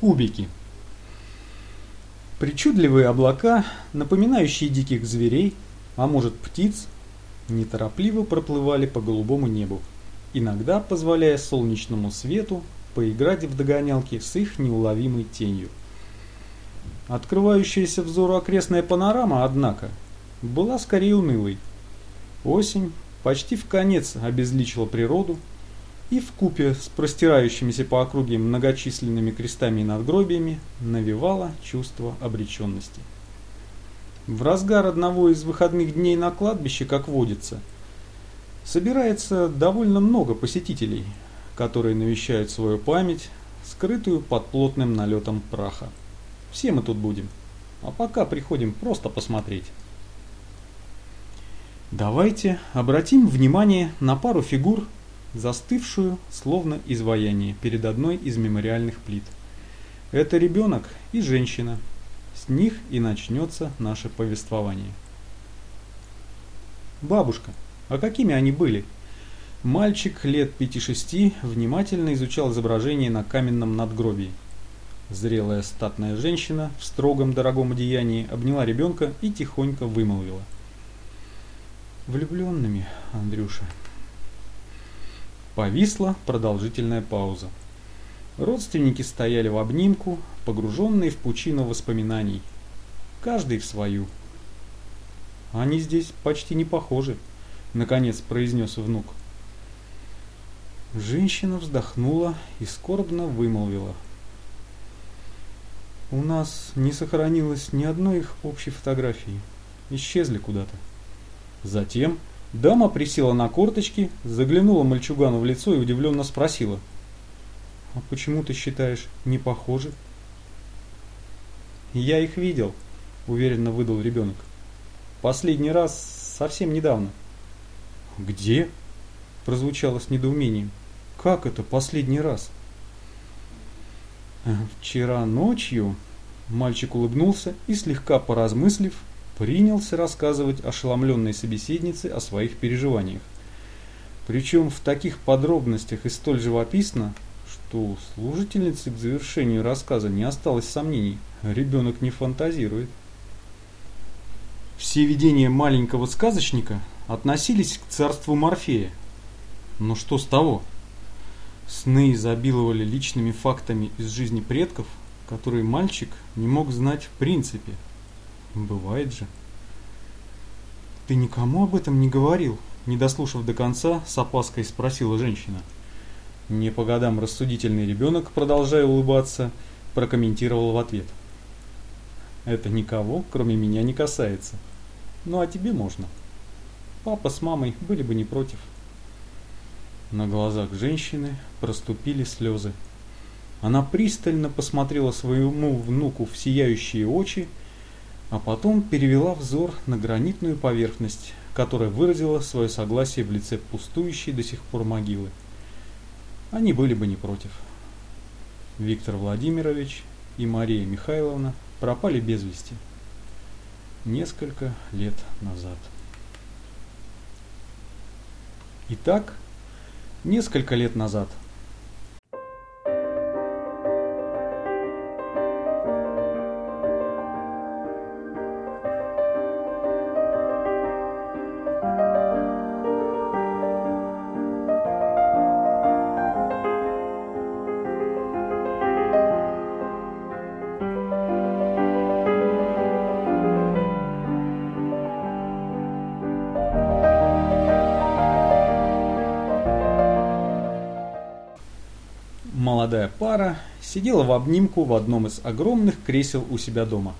Кубики. Причудливые облака, напоминающие диких зверей, а может птиц, неторопливо проплывали по голубому небу, иногда позволяя солнечному свету поиграть в догонялки с их неуловимой тенью. Открывающаяся взору окрестная панорама, однако, была скорее унылой. Осень почти в конец обезличила природу, и в купе с простирающимися по округе многочисленными крестами и надгробиями навевала чувство обреченности. В разгар одного из выходных дней на кладбище, как водится, собирается довольно много посетителей, которые навещают свою память, скрытую под плотным налетом праха. Все мы тут будем, а пока приходим просто посмотреть. Давайте обратим внимание на пару фигур, застывшую, словно изваяние, перед одной из мемориальных плит. Это ребенок и женщина. С них и начнется наше повествование. Бабушка, а какими они были? Мальчик лет 5-6 внимательно изучал изображение на каменном надгробии. Зрелая статная женщина в строгом дорогом одеянии обняла ребенка и тихонько вымолвила. «Влюбленными, Андрюша». Повисла продолжительная пауза. Родственники стояли в обнимку, погруженные в пучину воспоминаний. Каждый в свою. «Они здесь почти не похожи», — наконец произнес внук. Женщина вздохнула и скорбно вымолвила. «У нас не сохранилось ни одной их общей фотографии. Исчезли куда-то». Затем Дама присела на корточки, заглянула мальчугану в лицо и удивленно спросила. «А почему ты считаешь, не похожи?» «Я их видел», — уверенно выдал ребенок. «Последний раз совсем недавно». «Где?» — прозвучало с недоумением. «Как это последний раз?» «Вчера ночью...» Мальчик улыбнулся и, слегка поразмыслив, принялся рассказывать ошеломленной собеседнице о своих переживаниях. Причем в таких подробностях и столь живописно, что у служительницы к завершению рассказа не осталось сомнений. Ребенок не фантазирует. Все видения маленького сказочника относились к царству Морфея. Но что с того? Сны изобиловали личными фактами из жизни предков, которые мальчик не мог знать в принципе – Бывает же. Ты никому об этом не говорил? Не дослушав до конца, с опаской спросила женщина. Не по годам рассудительный ребенок, продолжая улыбаться, прокомментировал в ответ. Это никого, кроме меня, не касается. Ну а тебе можно. Папа с мамой были бы не против. На глазах женщины проступили слезы. Она пристально посмотрела своему внуку в сияющие очи а потом перевела взор на гранитную поверхность, которая выразила свое согласие в лице пустующей до сих пор могилы. Они были бы не против. Виктор Владимирович и Мария Михайловна пропали без вести несколько лет назад. Итак, несколько лет назад – молодая пара сидела в обнимку в одном из огромных кресел у себя дома.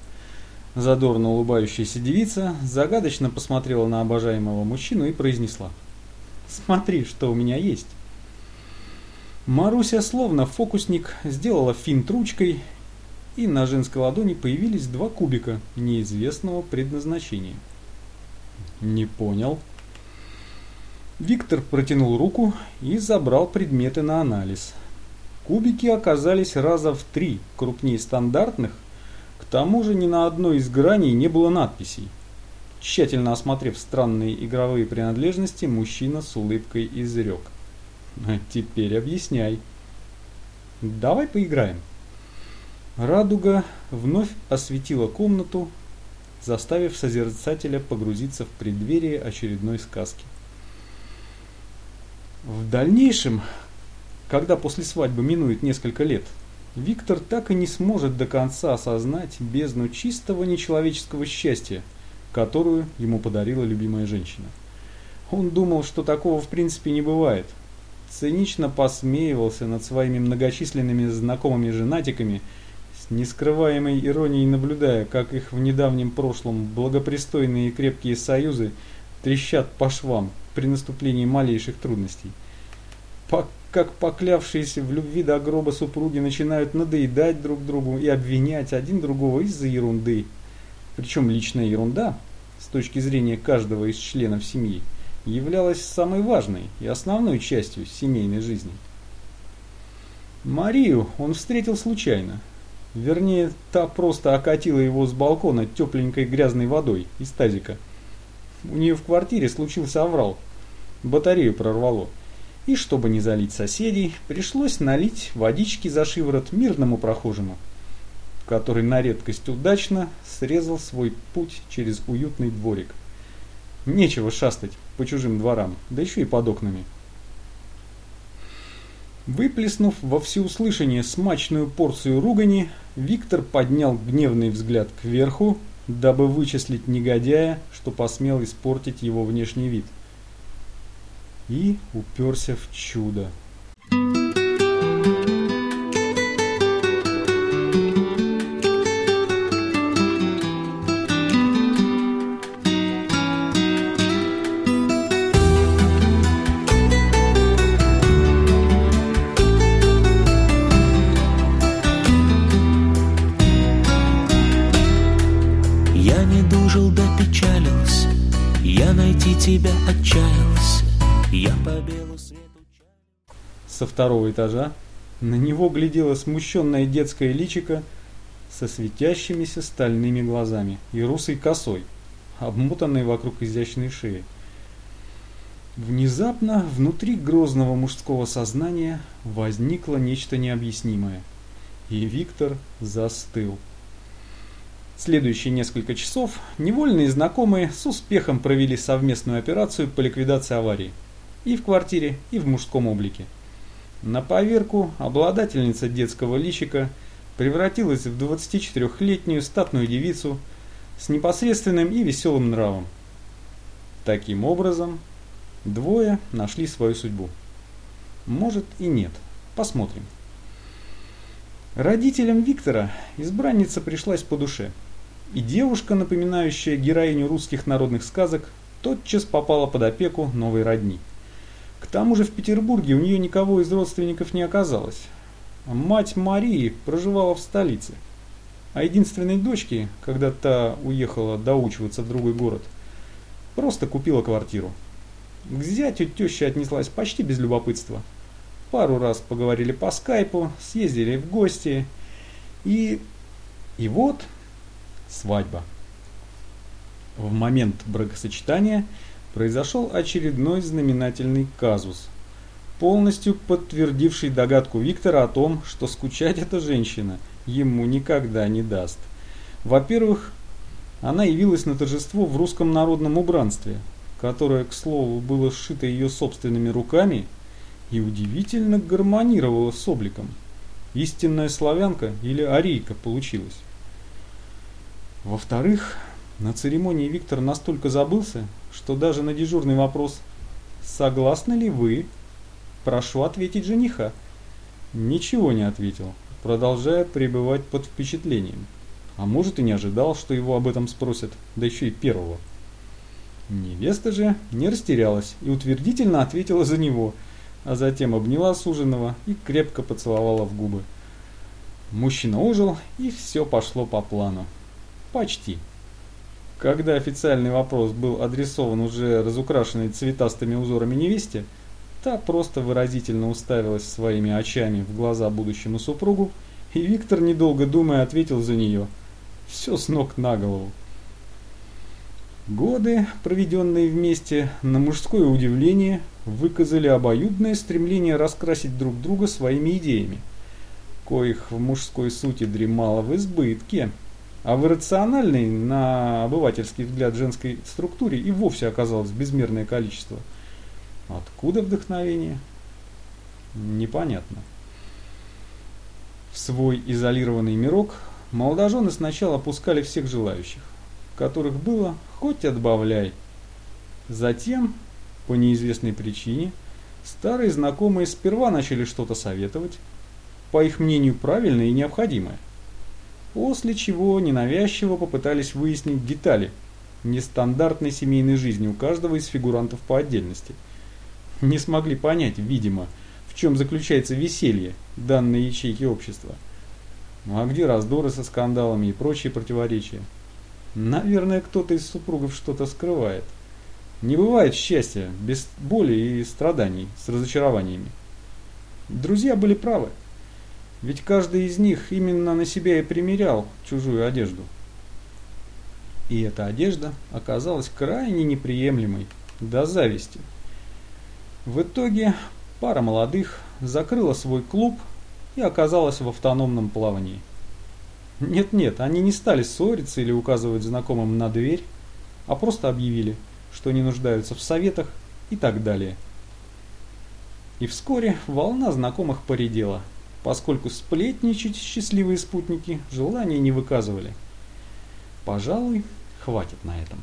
Задорно улыбающаяся девица загадочно посмотрела на обожаемого мужчину и произнесла. «Смотри, что у меня есть». Маруся, словно фокусник, сделала финт ручкой, и на женской ладони появились два кубика неизвестного предназначения. «Не понял». Виктор протянул руку и забрал предметы на анализ – Кубики оказались раза в три крупнее стандартных, к тому же ни на одной из граней не было надписей. Тщательно осмотрев странные игровые принадлежности, мужчина с улыбкой изрек. «А теперь объясняй. Давай поиграем. Радуга вновь осветила комнату, заставив созерцателя погрузиться в преддверие очередной сказки. В дальнейшем, когда после свадьбы минует несколько лет, Виктор так и не сможет до конца осознать бездну чистого нечеловеческого счастья, которую ему подарила любимая женщина. Он думал, что такого в принципе не бывает. Цинично посмеивался над своими многочисленными знакомыми женатиками, с нескрываемой иронией наблюдая, как их в недавнем прошлом благопристойные и крепкие союзы трещат по швам при наступлении малейших трудностей. По как поклявшиеся в любви до гроба супруги начинают надоедать друг другу и обвинять один другого из-за ерунды. Причем личная ерунда, с точки зрения каждого из членов семьи, являлась самой важной и основной частью семейной жизни. Марию он встретил случайно. Вернее, та просто окатила его с балкона тепленькой грязной водой из тазика. У нее в квартире случился аврал. Батарею прорвало. И чтобы не залить соседей, пришлось налить водички за шиворот мирному прохожему, который на редкость удачно срезал свой путь через уютный дворик. Нечего шастать по чужим дворам, да еще и под окнами. Выплеснув во всеуслышание смачную порцию ругани, Виктор поднял гневный взгляд кверху, дабы вычислить негодяя, что посмел испортить его внешний вид – и уперся в чудо. Я не дожил да печалился, я найти тебя отчаялся. Со второго этажа на него глядело смущенное детское личико со светящимися стальными глазами и русой косой, обмотанной вокруг изящной шеи. Внезапно внутри грозного мужского сознания возникло нечто необъяснимое, и Виктор застыл. Следующие несколько часов невольные знакомые с успехом провели совместную операцию по ликвидации аварии и в квартире, и в мужском облике. На поверку обладательница детского личика превратилась в 24-летнюю статную девицу с непосредственным и веселым нравом. Таким образом, двое нашли свою судьбу. Может и нет. Посмотрим. Родителям Виктора избранница пришлась по душе. И девушка, напоминающая героиню русских народных сказок, тотчас попала под опеку новой родни. К тому же в Петербурге у нее никого из родственников не оказалось. Мать Марии проживала в столице. А единственной дочке, когда та уехала доучиваться в другой город, просто купила квартиру. К зятю теща отнеслась почти без любопытства. Пару раз поговорили по скайпу, съездили в гости. И... И вот свадьба. В момент бракосочетания произошел очередной знаменательный казус, полностью подтвердивший догадку Виктора о том, что скучать эта женщина ему никогда не даст. Во-первых, она явилась на торжество в русском народном убранстве, которое, к слову, было сшито ее собственными руками и удивительно гармонировало с обликом. Истинная славянка или арийка получилась. Во-вторых, на церемонии Виктор настолько забылся, что даже на дежурный вопрос «Согласны ли вы?» прошу ответить жениха. Ничего не ответил, продолжая пребывать под впечатлением. А может и не ожидал, что его об этом спросят, да еще и первого. Невеста же не растерялась и утвердительно ответила за него, а затем обняла суженого и крепко поцеловала в губы. Мужчина ужил, и все пошло по плану. Почти. Когда официальный вопрос был адресован уже разукрашенной цветастыми узорами невесте, та просто выразительно уставилась своими очами в глаза будущему супругу, и Виктор, недолго думая, ответил за нее. Все с ног на голову. Годы, проведенные вместе, на мужское удивление, выказали обоюдное стремление раскрасить друг друга своими идеями. коих в мужской сути дремало в избытке, а в иррациональной, на обывательский взгляд женской структуре и вовсе оказалось безмерное количество. Откуда вдохновение? Непонятно. В свой изолированный мирок молодожены сначала пускали всех желающих, которых было хоть отбавляй. Затем, по неизвестной причине, старые знакомые сперва начали что-то советовать, по их мнению правильное и необходимое. После чего ненавязчиво попытались выяснить детали нестандартной семейной жизни у каждого из фигурантов по отдельности. Не смогли понять, видимо, в чем заключается веселье данной ячейки общества. Ну а где раздоры со скандалами и прочие противоречия? Наверное, кто-то из супругов что-то скрывает. Не бывает счастья без боли и страданий с разочарованиями. Друзья были правы. Ведь каждый из них именно на себя и примерял чужую одежду. И эта одежда оказалась крайне неприемлемой, до зависти. В итоге пара молодых закрыла свой клуб и оказалась в автономном плавании. Нет-нет, они не стали ссориться или указывать знакомым на дверь, а просто объявили, что не нуждаются в советах и так далее. И вскоре волна знакомых поредела, поскольку сплетничать счастливые спутники желания не выказывали. Пожалуй, хватит на этом.